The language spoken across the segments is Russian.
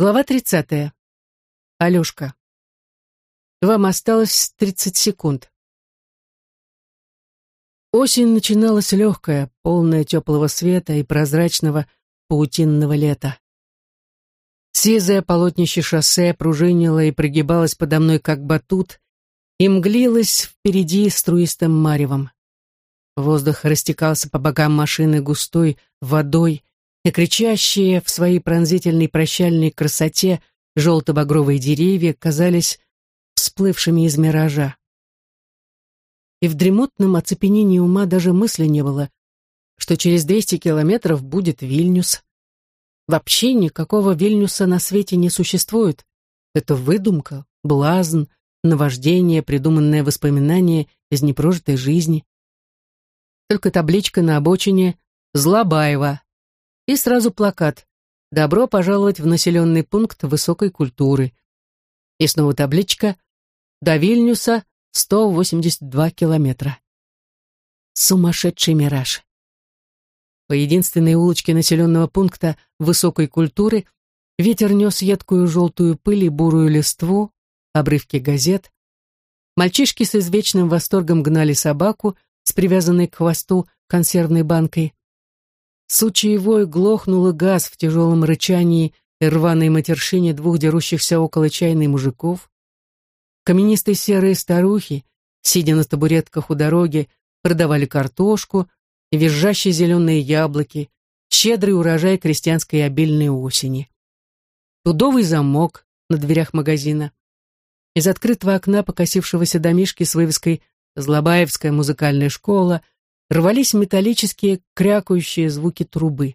Глава 30. Алешка. Вам осталось 30 секунд. Осень начиналась легкая, полная теплого света и прозрачного паутинного лета. Сизое полотнище шоссе пружинило и прогибалось подо мной, как батут, и мглилось впереди струистым маревом. Воздух растекался по бокам машины густой водой, и кричащие в своей пронзительной прощальной красоте желто-багровые деревья казались всплывшими из миража. И в дремотном оцепенении ума даже мысли не было, что через 200 километров будет Вильнюс. Вообще никакого Вильнюса на свете не существует. Это выдумка, блазн, наваждение, придуманное воспоминание из непрожитой жизни. Только табличка на обочине «Злобаева», и сразу плакат «Добро пожаловать в населенный пункт высокой культуры». И снова табличка «До Вильнюса 182 километра». Сумасшедший мираж. По единственной улочке населенного пункта высокой культуры ветер нес едкую желтую пыль и бурую листву, обрывки газет. Мальчишки с извечным восторгом гнали собаку с привязанной к хвосту консервной банкой. Сучий вой глохнул и газ в тяжелом рычании и рваной матершине двух дерущихся около чайной мужиков. Каменистые серые старухи, сидя на табуретках у дороги, продавали картошку визжащие зеленые яблоки, щедрый урожай крестьянской обильной осени. Тудовый замок на дверях магазина. Из открытого окна покосившегося домишки с вывеской «Злобаевская музыкальная школа» рвались металлические крякающие звуки трубы.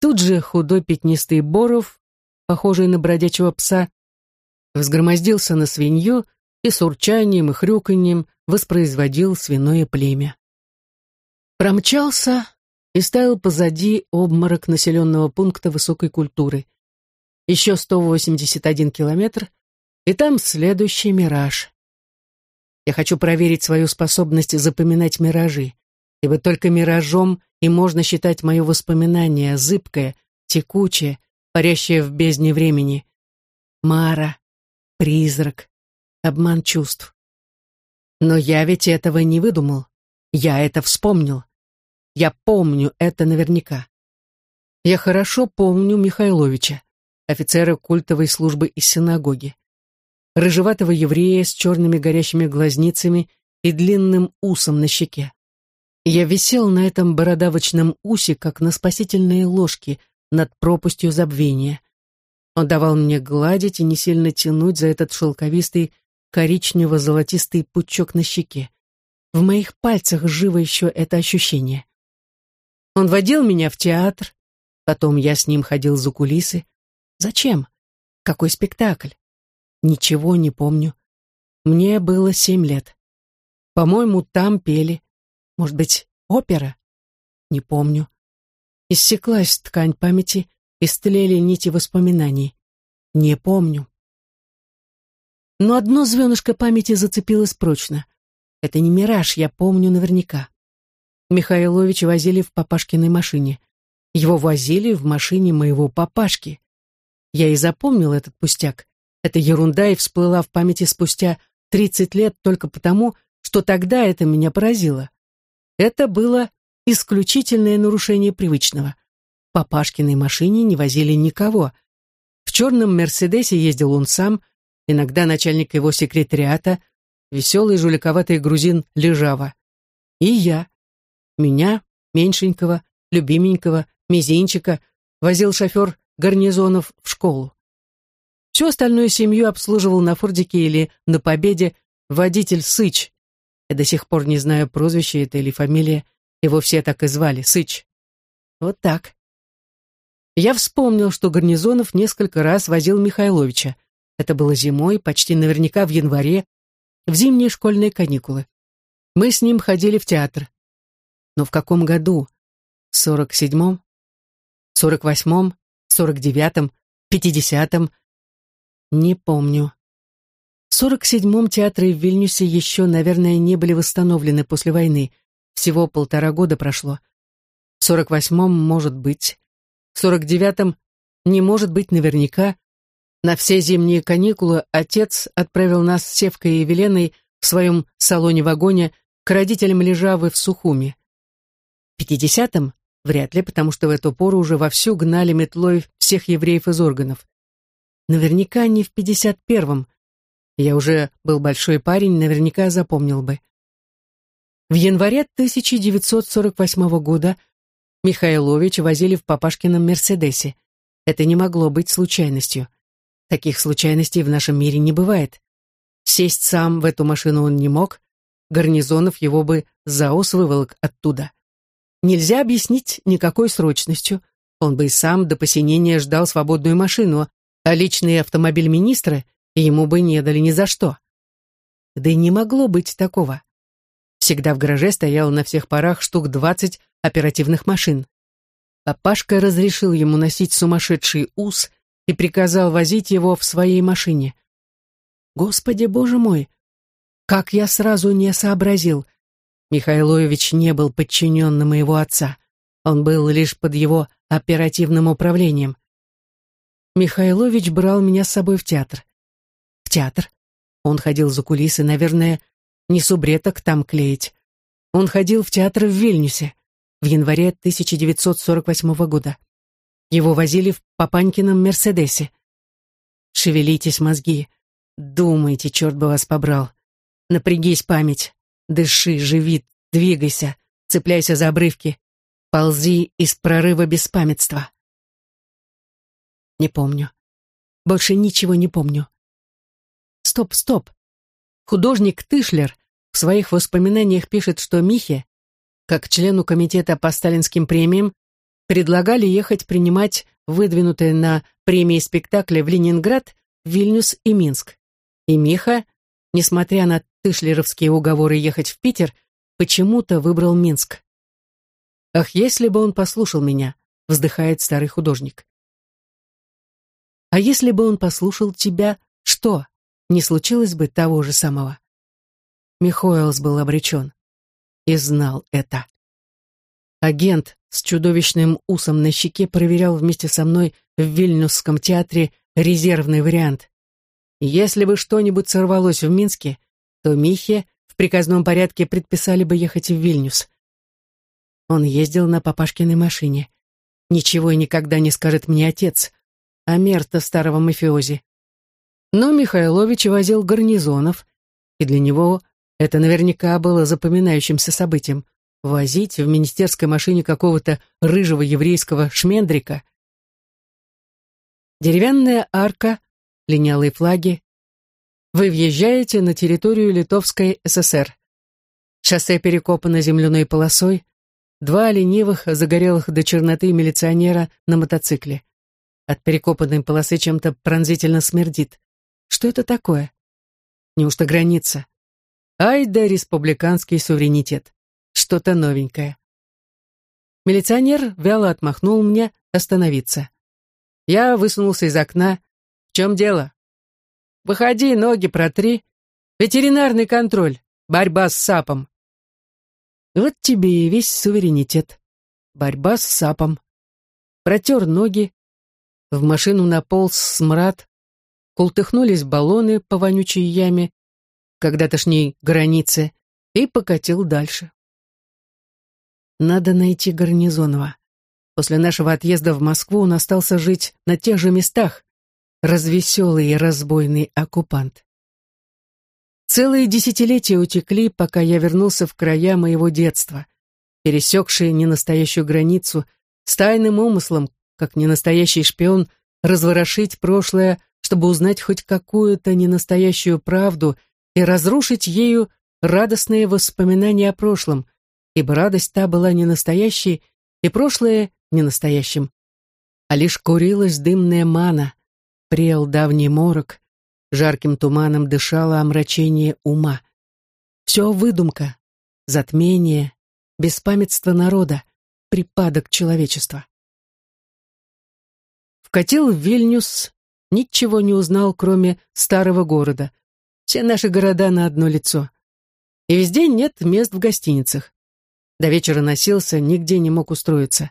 Тут же худой пятнистый Боров, похожий на бродячего пса, взгромоздился на свинью и с урчанием и хрюканьем воспроизводил свиное племя. Промчался и ставил позади обморок населенного пункта высокой культуры. Еще 181 километр, и там следующий мираж. Я хочу проверить свою способность запоминать миражи, ибо только миражом и можно считать мое воспоминание, зыбкое, текучее, парящее в бездне времени. Мара, призрак, обман чувств. Но я ведь этого не выдумал. Я это вспомнил. Я помню это наверняка. Я хорошо помню Михайловича, офицера культовой службы из синагоги рыжеватого еврея с черными горящими глазницами и длинным усом на щеке. Я висел на этом бородавочном усе, как на спасительные ложки над пропастью забвения. Он давал мне гладить и не сильно тянуть за этот шелковистый коричнево-золотистый пучок на щеке. В моих пальцах живо еще это ощущение. Он водил меня в театр, потом я с ним ходил за кулисы. Зачем? Какой спектакль? Ничего не помню. Мне было семь лет. По-моему, там пели. Может быть, опера? Не помню. Иссеклась ткань памяти, истлели нити воспоминаний. Не помню. Но одно звенышко памяти зацепилось прочно. Это не мираж, я помню наверняка. Михайловича возили в папашкиной машине. Его возили в машине моего папашки. Я и запомнил этот пустяк. Эта ерунда и всплыла в памяти спустя 30 лет только потому, что тогда это меня поразило. Это было исключительное нарушение привычного. В папашкиной машине не возили никого. В черном «Мерседесе» ездил он сам, иногда начальник его секретариата, веселый жуликоватый грузин Лежава. И я. Меня, меньшенького, любименького, мизинчика, возил шофер гарнизонов в школу. Всю остальную семью обслуживал на Фордике или на Победе водитель Сыч. Я до сих пор не знаю, прозвище это или фамилия. Его все так и звали, Сыч. Вот так. Я вспомнил, что Гарнизонов несколько раз возил Михайловича. Это было зимой, почти наверняка в январе, в зимние школьные каникулы. Мы с ним ходили в театр. Но в каком году? В сорок седьмом? Сорок восьмом? Сорок девятом? Пятидесятом? Не помню. В 47-м театры в Вильнюсе еще, наверное, не были восстановлены после войны. Всего полтора года прошло. В 48-м, может быть. В 49-м не может быть наверняка. На все зимние каникулы отец отправил нас с Севкой и Веленой в своем салоне-вагоне к родителям Лежавы в Сухуми. В пятидесятом вряд ли, потому что в эту пору уже вовсю гнали метлой всех евреев из органов. Наверняка не в пятьдесят первом. Я уже был большой парень, наверняка запомнил бы. В январе 1948 года Михайлович возили в папашкином «Мерседесе». Это не могло быть случайностью. Таких случайностей в нашем мире не бывает. Сесть сам в эту машину он не мог, Гарнизонов его бы заос выволок оттуда. Нельзя объяснить никакой срочностью. Он бы и сам до посинения ждал свободную машину, а личный автомобиль министра ему бы не дали ни за что. Да и не могло быть такого. Всегда в гараже стояло на всех парах штук двадцать оперативных машин. Папашка разрешил ему носить сумасшедший ус и приказал возить его в своей машине. Господи, боже мой! Как я сразу не сообразил! Михайлович не был подчиненным моего отца. Он был лишь под его оперативным управлением. Михайлович брал меня с собой в театр. В театр. Он ходил за кулисы, наверное, не субреток там клеить. Он ходил в театр в Вильнюсе в январе 1948 года. Его возили в Папанькином Мерседесе. Шевелитесь, мозги. Думайте, черт бы вас побрал. Напрягись, память. Дыши, живи, двигайся, цепляйся за обрывки. Ползи из прорыва беспамятства. Не помню. Больше ничего не помню. Стоп, стоп. Художник Тышлер в своих воспоминаниях пишет, что Михе, как члену комитета по сталинским премиям, предлагали ехать принимать выдвинутые на премии спектакли в Ленинград, Вильнюс и Минск. И Миха, несмотря на тышлеровские уговоры ехать в Питер, почему-то выбрал Минск. «Ах, если бы он послушал меня», — вздыхает старый художник. «А если бы он послушал тебя, что? Не случилось бы того же самого?» Михоэлс был обречен. И знал это. Агент с чудовищным усом на щеке проверял вместе со мной в Вильнюсском театре резервный вариант. Если бы что-нибудь сорвалось в Минске, то Михе в приказном порядке предписали бы ехать в Вильнюс. Он ездил на папашкиной машине. Ничего и никогда не скажет мне отец, а мерта старого мафиози. Но Михайлович возил гарнизонов, и для него это наверняка было запоминающимся событием — возить в министерской машине какого-то рыжего еврейского шмендрика. Деревянная арка, линялые флаги. Вы въезжаете на территорию Литовской ССР. Шоссе перекопано земляной полосой, два ленивых, загорелых до черноты милиционера на мотоцикле. От перекопанной полосы чем-то пронзительно смердит. Что это такое? Неужто граница? Ай да республиканский суверенитет. Что-то новенькое. Милиционер вяло отмахнул мне остановиться. Я высунулся из окна. В чем дело? Выходи, ноги протри. Ветеринарный контроль. Борьба с сапом. Вот тебе и весь суверенитет. Борьба с сапом. Протер ноги. В машину наполз смрад. Култыхнулись баллоны по вонючей яме когда-тошней границе, и покатил дальше. Надо найти Гарнизонова. После нашего отъезда в Москву он остался жить на тех же местах, развеселый и разбойный оккупант. Целые десятилетия утекли, пока я вернулся в края моего детства, пересекшие ненастоящую границу, с тайным умыслом, как ненастоящий шпион, разворошить прошлое, чтобы узнать хоть какую-то ненастоящую правду — и разрушить ею радостные воспоминания о прошлом, ибо радость та была не настоящей, и прошлое не настоящим, а лишь курилась дымная мана, прел давний морок, жарким туманом дышало омрачение ума. Все выдумка, затмение, беспамятство народа, припадок человечества. Вкатил в Вильнюс, ничего не узнал, кроме старого города, все наши города на одно лицо. И везде нет мест в гостиницах. До вечера носился, нигде не мог устроиться.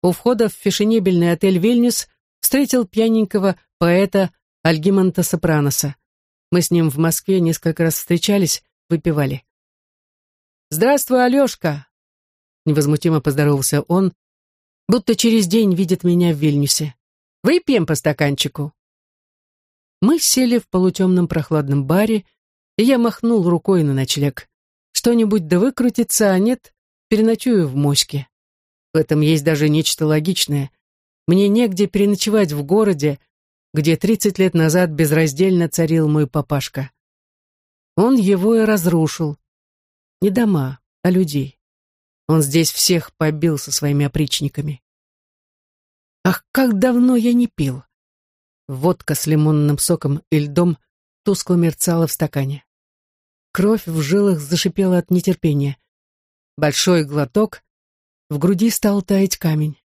У входа в фешенебельный отель «Вильнюс» встретил пьяненького поэта Альгимонта Сопраноса. Мы с ним в Москве несколько раз встречались, выпивали. «Здравствуй, Алешка!» Невозмутимо поздоровался он, будто через день видит меня в Вильнюсе. «Выпьем по стаканчику». Мы сели в полутемном прохладном баре, и я махнул рукой на ночлег. Что-нибудь да выкрутится, а нет, переночую в моське. В этом есть даже нечто логичное. Мне негде переночевать в городе, где тридцать лет назад безраздельно царил мой папашка. Он его и разрушил. Не дома, а людей. Он здесь всех побил со своими опричниками. Ах, как давно я не пил. Водка с лимонным соком и льдом тускло мерцала в стакане. Кровь в жилах зашипела от нетерпения. Большой глоток, в груди стал таять камень.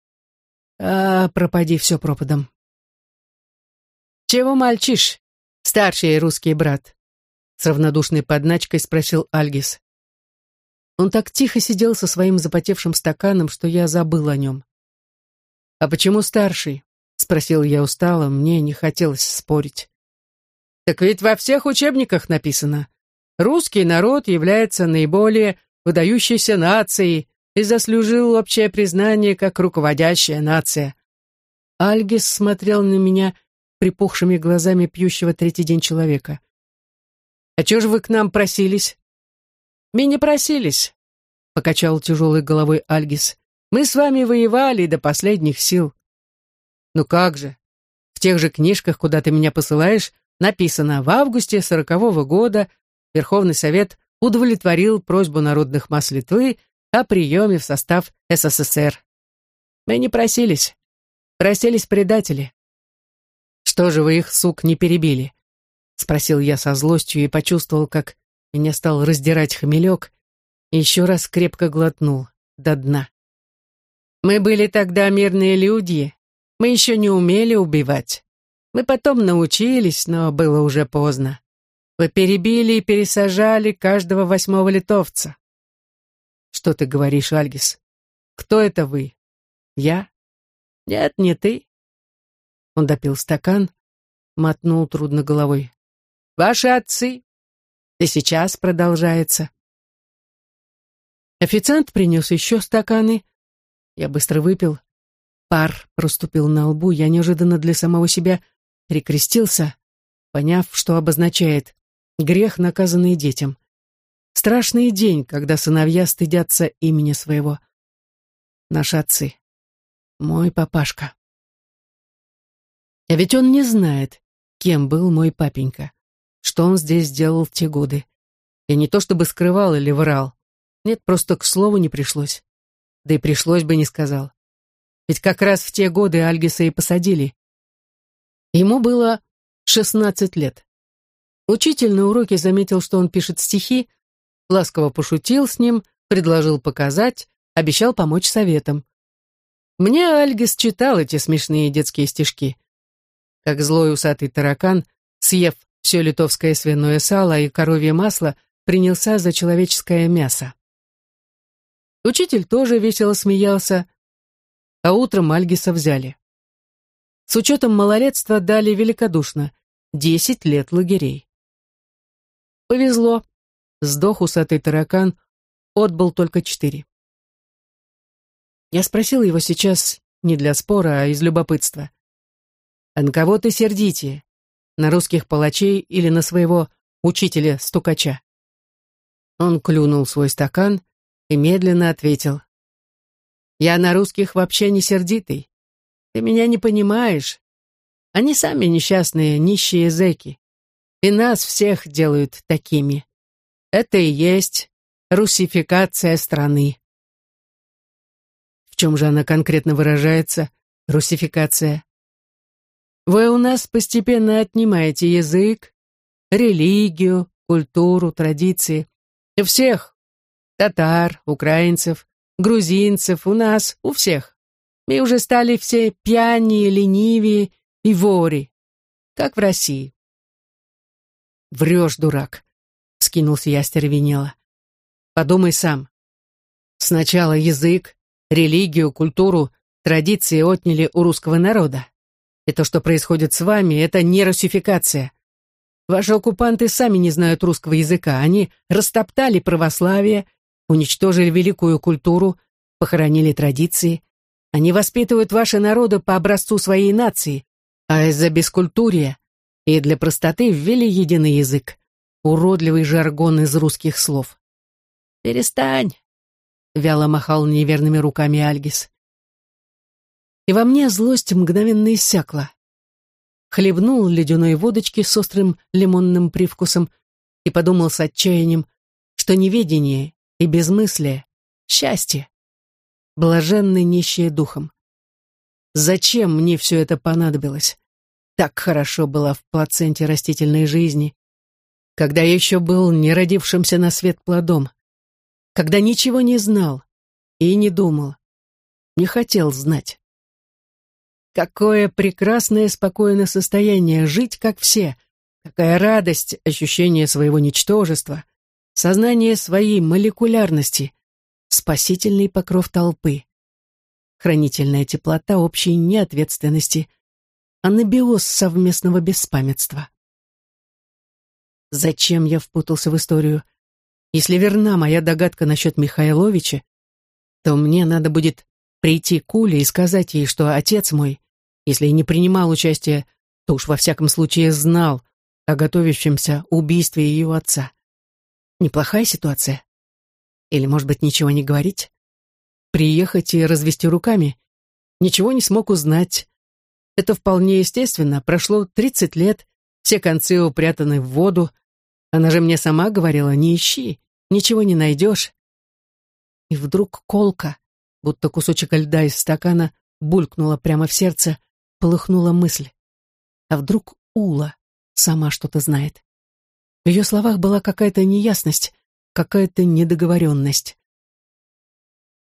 А, пропади все пропадом. «Чего мальчишь, старший русский брат?» С равнодушной подначкой спросил Альгис. Он так тихо сидел со своим запотевшим стаканом, что я забыл о нем. «А почему старший?» — спросил я устало, мне не хотелось спорить. «Так ведь во всех учебниках написано. Русский народ является наиболее выдающейся нацией, и заслужил общее признание как руководящая нация. Альгис смотрел на меня припухшими глазами пьющего третий день человека. «А чего же вы к нам просились?» «Мы не просились», — покачал тяжелой головой Альгис. «Мы с вами воевали до последних сил». «Ну как же? В тех же книжках, куда ты меня посылаешь, написано, в августе сорокового года Верховный Совет удовлетворил просьбу народных масс Литвы о приеме в состав СССР. Мы не просились. Просились предатели. Что же вы их, сук, не перебили? Спросил я со злостью и почувствовал, как меня стал раздирать хмелек, и еще раз крепко глотнул до дна. Мы были тогда мирные люди, мы еще не умели убивать. Мы потом научились, но было уже поздно. Вы перебили и пересажали каждого восьмого литовца. Что ты говоришь, Альгис? Кто это вы? Я? Нет, не ты. Он допил стакан, мотнул трудно головой. Ваши отцы. И сейчас продолжается. Официант принес еще стаканы. Я быстро выпил. Пар проступил на лбу, я неожиданно для самого себя перекрестился, поняв, что обозначает грех, наказанный детям. Страшный день, когда сыновья стыдятся имени своего. Наши отцы. Мой папашка. А ведь он не знает, кем был мой папенька, что он здесь делал в те годы. Я не то чтобы скрывал или врал. Нет, просто к слову не пришлось. Да и пришлось бы, не сказал. Ведь как раз в те годы Альгиса и посадили. Ему было шестнадцать лет. Учитель на уроке заметил, что он пишет стихи, ласково пошутил с ним, предложил показать, обещал помочь советом. Мне Альгис читал эти смешные детские стишки. Как злой усатый таракан, съев все литовское свиное сало и коровье масло, принялся за человеческое мясо. Учитель тоже весело смеялся, а утром Альгиса взяли. С учетом малолетства дали великодушно десять лет лагерей. Повезло, Сдох усатый таракан, отбыл только четыре. Я спросил его сейчас не для спора, а из любопытства. «А на кого ты сердите? На русских палачей или на своего учителя-стукача?» Он клюнул свой стакан и медленно ответил. «Я на русских вообще не сердитый. Ты меня не понимаешь. Они сами несчастные, нищие зэки. И нас всех делают такими. Это и есть русификация страны. В чем же она конкретно выражается, русификация? Вы у нас постепенно отнимаете язык, религию, культуру, традиции. Всех. Татар, украинцев, грузинцев, у нас, у всех. Мы уже стали все пьяни, ленивее и вори, как в России. Врешь, дурак. — вскинулся я стервенело. «Подумай сам. Сначала язык, религию, культуру, традиции отняли у русского народа. И то, что происходит с вами, это не русификация. Ваши оккупанты сами не знают русского языка. Они растоптали православие, уничтожили великую культуру, похоронили традиции. Они воспитывают ваши народы по образцу своей нации, а из-за бескультурия и для простоты ввели единый язык, уродливый жаргон из русских слов. «Перестань!» — вяло махал неверными руками Альгис. И во мне злость мгновенно иссякла хлебнул ледяной водочки с острым лимонным привкусом и подумал с отчаянием, что неведение и безмыслие — счастье, блаженный нищие духом. Зачем мне все это понадобилось? Так хорошо было в плаценте растительной жизни, когда я еще был не родившимся на свет плодом, когда ничего не знал и не думал, не хотел знать. Какое прекрасное спокойное состояние жить, как все. Какая радость, ощущение своего ничтожества, сознание своей молекулярности, спасительный покров толпы, хранительная теплота общей неответственности, анабиоз совместного беспамятства. Зачем я впутался в историю? Если верна моя догадка насчет Михайловича, то мне надо будет прийти к Уле и сказать ей, что отец мой если и не принимал участия, то уж во всяком случае знал о готовящемся убийстве ее отца. Неплохая ситуация? Или, может быть, ничего не говорить? Приехать и развести руками? Ничего не смог узнать. Это вполне естественно. Прошло тридцать лет, все концы упрятаны в воду. Она же мне сама говорила, не ищи, ничего не найдешь. И вдруг колка, будто кусочек льда из стакана, булькнула прямо в сердце, полыхнула мысль. А вдруг Ула сама что-то знает? В ее словах была какая-то неясность, какая-то недоговоренность.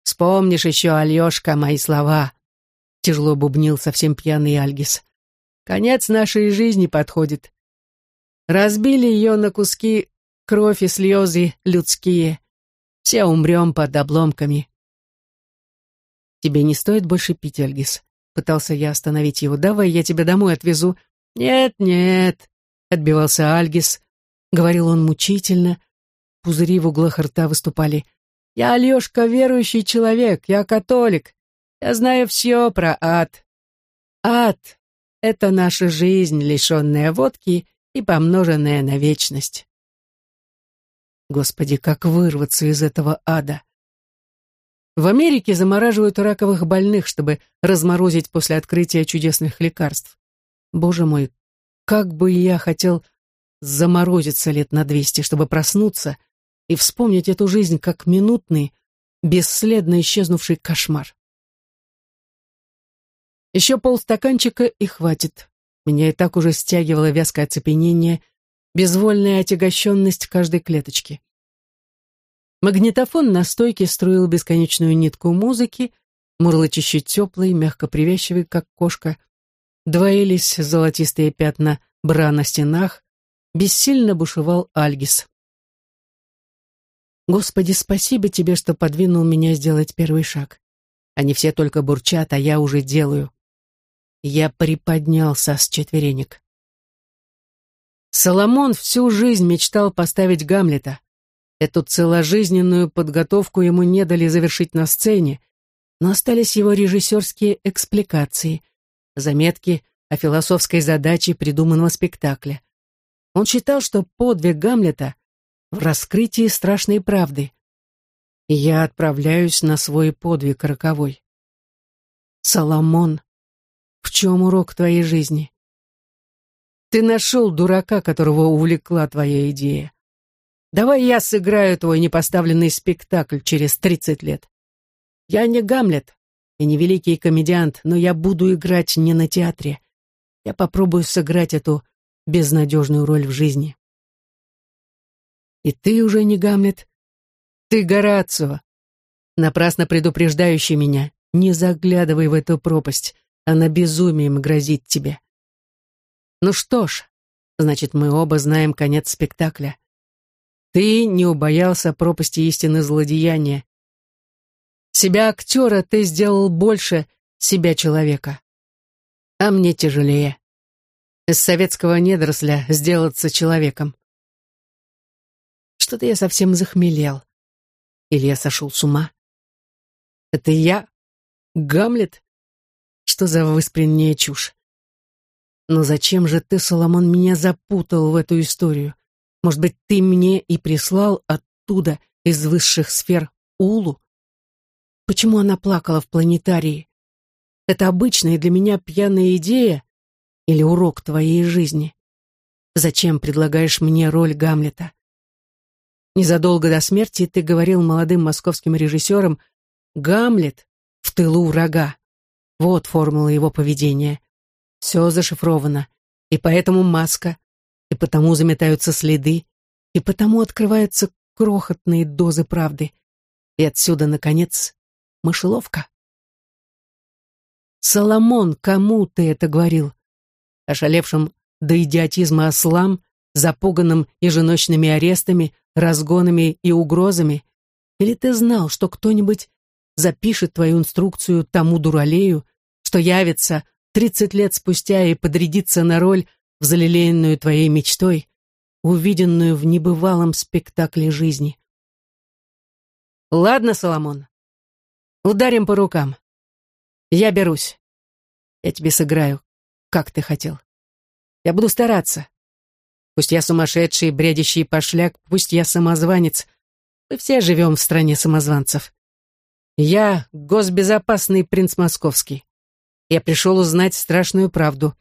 «Вспомнишь еще, Альешка, мои слова», — тяжело бубнил совсем пьяный Альгис. «Конец нашей жизни подходит. Разбили ее на куски кровь и слезы людские. Все умрем под обломками». «Тебе не стоит больше пить, Альгис. Пытался я остановить его. «Давай я тебя домой отвезу». «Нет, нет», — отбивался Альгис. Говорил он мучительно. Пузыри в углах рта выступали. «Я, Алешка, верующий человек, я католик. Я знаю все про ад. Ад — это наша жизнь, лишенная водки и помноженная на вечность». Господи, как вырваться из этого ада? В Америке замораживают раковых больных, чтобы разморозить после открытия чудесных лекарств. Боже мой, как бы я хотел заморозиться лет на двести, чтобы проснуться и вспомнить эту жизнь как минутный, бесследно исчезнувший кошмар. Еще полстаканчика и хватит. Меня и так уже стягивало вязкое оцепенение, безвольная отягощенность каждой клеточки. Магнитофон на стойке струил бесконечную нитку музыки, мурлычище теплый, мягко привязчивый, как кошка. Двоились золотистые пятна бра на стенах, бессильно бушевал Альгис. «Господи, спасибо тебе, что подвинул меня сделать первый шаг. Они все только бурчат, а я уже делаю». Я приподнялся с четверенек. Соломон всю жизнь мечтал поставить Гамлета. Эту целожизненную подготовку ему не дали завершить на сцене, но остались его режиссерские экспликации, заметки о философской задаче придуманного спектакля. Он считал, что подвиг Гамлета в раскрытии страшной правды. Я отправляюсь на свой подвиг роковой. Соломон, в чем урок твоей жизни? Ты нашел дурака, которого увлекла твоя идея. Давай я сыграю твой непоставленный спектакль через тридцать лет. Я не Гамлет и не великий комедиант, но я буду играть не на театре. Я попробую сыграть эту безнадежную роль в жизни. И ты уже не Гамлет. Ты Горацио, напрасно предупреждающий меня. Не заглядывай в эту пропасть, она безумием грозит тебе. Ну что ж, значит, мы оба знаем конец спектакля. Ты не убоялся пропасти истины злодеяния. Себя актера ты сделал больше себя человека. А мне тяжелее. Из советского недоросля сделаться человеком. Что-то я совсем захмелел. Или я сошел с ума? Это я? Гамлет? Что за выспренняя чушь? Но зачем же ты, Соломон, меня запутал в эту историю? Может быть, ты мне и прислал оттуда, из высших сфер, Улу? Почему она плакала в планетарии? Это обычная для меня пьяная идея или урок твоей жизни? Зачем предлагаешь мне роль Гамлета? Незадолго до смерти ты говорил молодым московским режиссерам «Гамлет в тылу врага». Вот формула его поведения. Все зашифровано. И поэтому маска, и потому заметаются следы, и потому открываются крохотные дозы правды. И отсюда, наконец, мышеловка. Соломон, кому ты это говорил? Ошалевшим до идиотизма ослам, запуганным еженочными арестами, разгонами и угрозами? Или ты знал, что кто-нибудь запишет твою инструкцию тому дуралею, что явится тридцать лет спустя и подрядится на роль в залелеянную твоей мечтой, увиденную в небывалом спектакле жизни? Ладно, Соломон, ударим по рукам. Я берусь. Я тебе сыграю, как ты хотел. Я буду стараться. Пусть я сумасшедший, бредящий пошляк, пусть я самозванец. Мы все живем в стране самозванцев. Я госбезопасный принц Московский. Я пришел узнать страшную правду.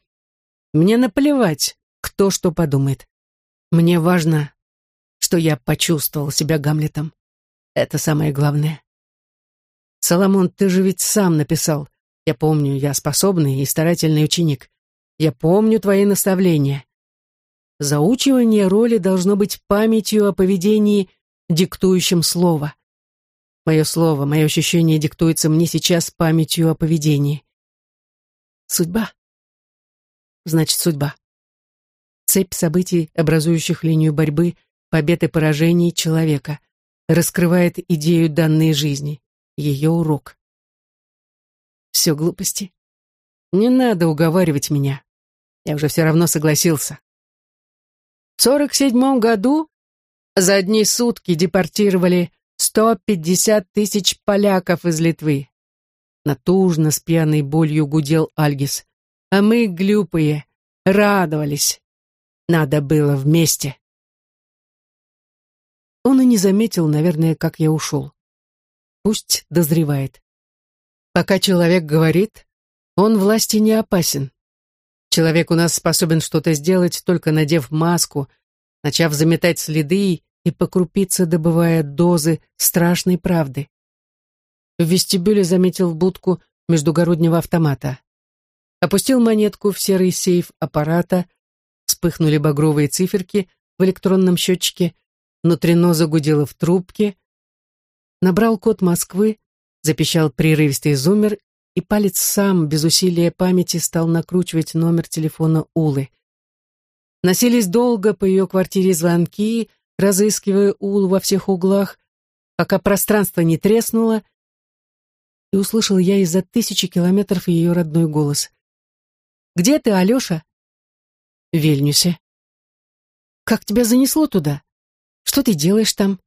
Мне наплевать, кто что подумает. Мне важно, что я почувствовал себя Гамлетом. Это самое главное. Соломон, ты же ведь сам написал. Я помню, я способный и старательный ученик. Я помню твои наставления. Заучивание роли должно быть памятью о поведении, диктующем слово. Мое слово, мое ощущение диктуется мне сейчас памятью о поведении. Судьба. Значит, судьба. Цепь событий, образующих линию борьбы, побед и поражений человека, раскрывает идею данной жизни, ее урок. Все глупости. Не надо уговаривать меня. Я уже все равно согласился. В сорок седьмом году за одни сутки депортировали 150 тысяч поляков из Литвы. Натужно, с пьяной болью гудел Альгис. А мы, глюпые, радовались. Надо было вместе. Он и не заметил, наверное, как я ушел. Пусть дозревает. Пока человек говорит, он власти не опасен. Человек у нас способен что-то сделать, только надев маску, начав заметать следы и по крупице добывая дозы страшной правды. В вестибюле заметил будку междугороднего автомата. Опустил монетку в серый сейф аппарата, вспыхнули багровые циферки в электронном счетчике, внутренно загудело в трубке, набрал код Москвы, запищал прерывистый зумер и палец сам, без усилия памяти, стал накручивать номер телефона Улы. Носились долго по ее квартире звонки, разыскивая Улу во всех углах, пока пространство не треснуло, и услышал я из-за тысячи километров ее родной голос. «Где ты, Алеша?» «В Вильнюсе». «Как тебя занесло туда? Что ты делаешь там?»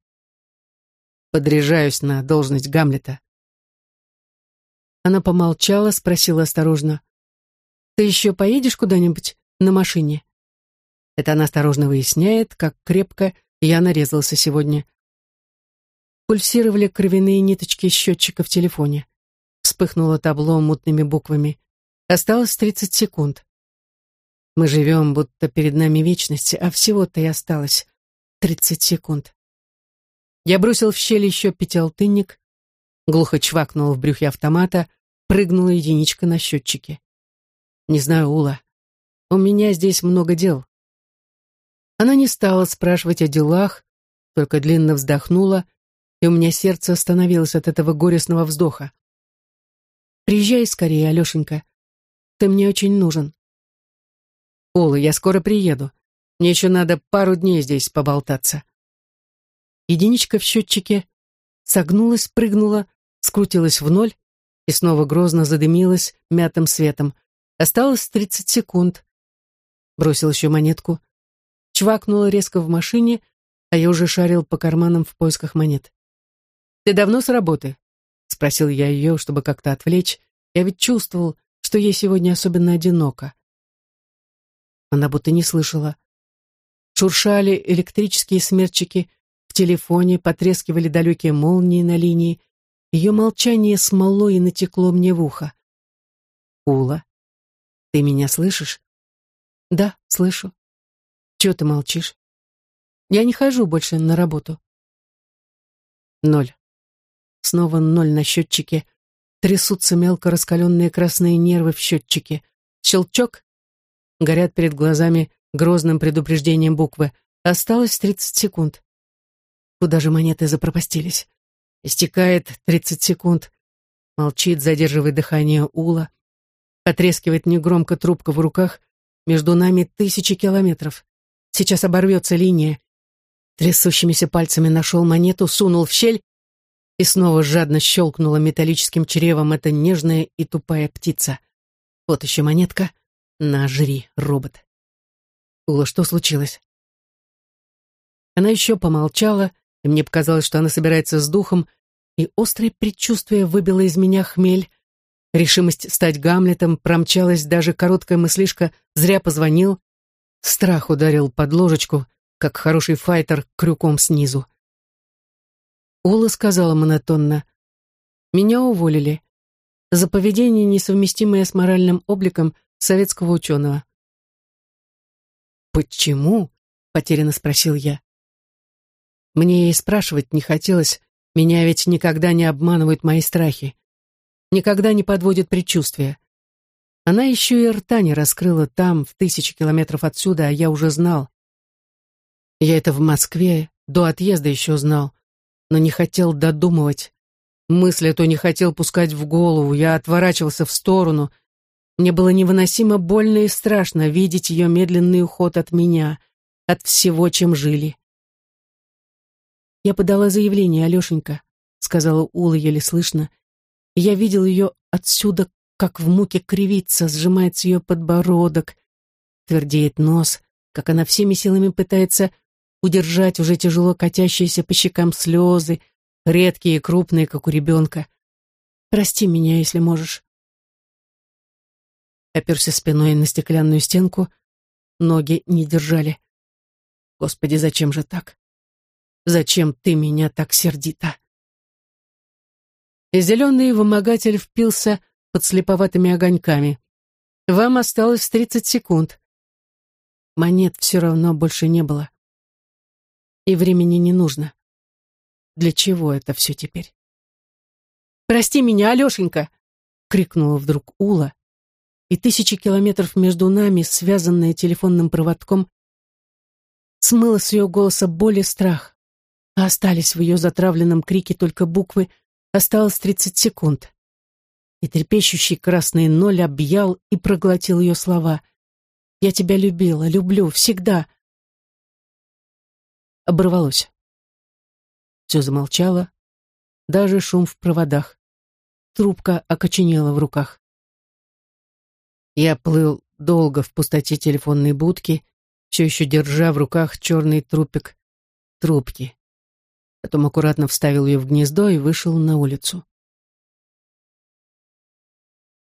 «Подряжаюсь на должность Гамлета». Она помолчала, спросила осторожно. «Ты еще поедешь куда-нибудь на машине?» Это она осторожно выясняет, как крепко я нарезался сегодня. Пульсировали кровяные ниточки счетчика в телефоне. Вспыхнуло табло мутными буквами. Осталось тридцать секунд. Мы живем, будто перед нами вечность, а всего-то и осталось тридцать секунд. Я бросил в щель еще пятиалтынник, Глухо чвакнула в брюхе автомата, прыгнула единичка на счетчике. «Не знаю, Ула. У меня здесь много дел». Она не стала спрашивать о делах, только длинно вздохнула, и у меня сердце остановилось от этого горестного вздоха. «Приезжай скорее, Алешенька. Ты мне очень нужен». «Ула, я скоро приеду. Мне еще надо пару дней здесь поболтаться». Единичка в счетчике согнулась, прыгнула, скрутилась в ноль и снова грозно задымилась мятым светом. Осталось тридцать секунд. Бросил еще монетку. Чвакнула резко в машине, а я уже шарил по карманам в поисках монет. «Ты давно с работы?» — спросил я ее, чтобы как-то отвлечь. Я ведь чувствовал, что ей сегодня особенно одиноко. Она будто не слышала. Шуршали электрические смерчики в телефоне, потрескивали далекие молнии на линии. Ее молчание смоло и натекло мне в ухо. «Ула, ты меня слышишь?» «Да, слышу». «Чего ты молчишь?» «Я не хожу больше на работу». Ноль. Снова ноль на счетчике. Трясутся мелко раскаленные красные нервы в счетчике. Щелчок. Горят перед глазами грозным предупреждением буквы. Осталось тридцать секунд. Куда же монеты запропастились? Истекает тридцать секунд. Молчит, задерживая дыхание Ула. Потрескивает негромко трубка в руках. Между нами тысячи километров. Сейчас оборвется линия. Трясущимися пальцами нашел монету, сунул в щель и снова жадно щелкнула металлическим чревом эта нежная и тупая птица. Вот еще монетка. На, жри, робот. Ула, что случилось? Она еще помолчала, и мне показалось, что она собирается с духом, и острое предчувствие выбило из меня хмель. Решимость стать Гамлетом промчалась даже короткая мыслишка «зря позвонил». Страх ударил под ложечку, как хороший файтер крюком снизу. Ула сказала монотонно. «Меня уволили. За поведение, несовместимое с моральным обликом советского ученого». «Почему?» — потерянно спросил я. Мне и спрашивать не хотелось, меня ведь никогда не обманывают мои страхи. Никогда не подводят предчувствия. Она еще и рта не раскрыла там, в тысячи километров отсюда, а я уже знал. Я это в Москве до отъезда еще знал но не хотел додумывать. Мысль эту не хотел пускать в голову, я отворачивался в сторону. Мне было невыносимо больно и страшно видеть ее медленный уход от меня, от всего, чем жили. «Я подала заявление, Алешенька», — сказала Ула еле слышно. Я видел ее отсюда, как в муке кривится, сжимается ее подбородок, твердеет нос, как она всеми силами пытается удержать уже тяжело катящиеся по щекам слезы, редкие и крупные, как у ребенка. «Прости меня, если можешь». Оперся спиной на стеклянную стенку, ноги не держали. «Господи, зачем же так? Зачем ты меня так сердита?» И зеленый вымогатель впился под слеповатыми огоньками. «Вам осталось тридцать секунд». Монет все равно больше не было. И времени не нужно. Для чего это все теперь? «Прости меня, Алешенька!» — крикнула вдруг Ула, и тысячи километров между нами, связанные телефонным проводком, смыло с ее голоса боль и страх, а остались в ее затравленном крике только буквы «Осталось тридцать секунд». И трепещущий красный ноль объял и проглотил ее слова. «Я тебя любила, люблю, всегда оборвалось. Все замолчало, даже шум в проводах. Трубка окоченела в руках. Я плыл долго в пустоте телефонной будки, все еще держа в руках черный трупик трубки. Потом аккуратно вставил ее в гнездо и вышел на улицу.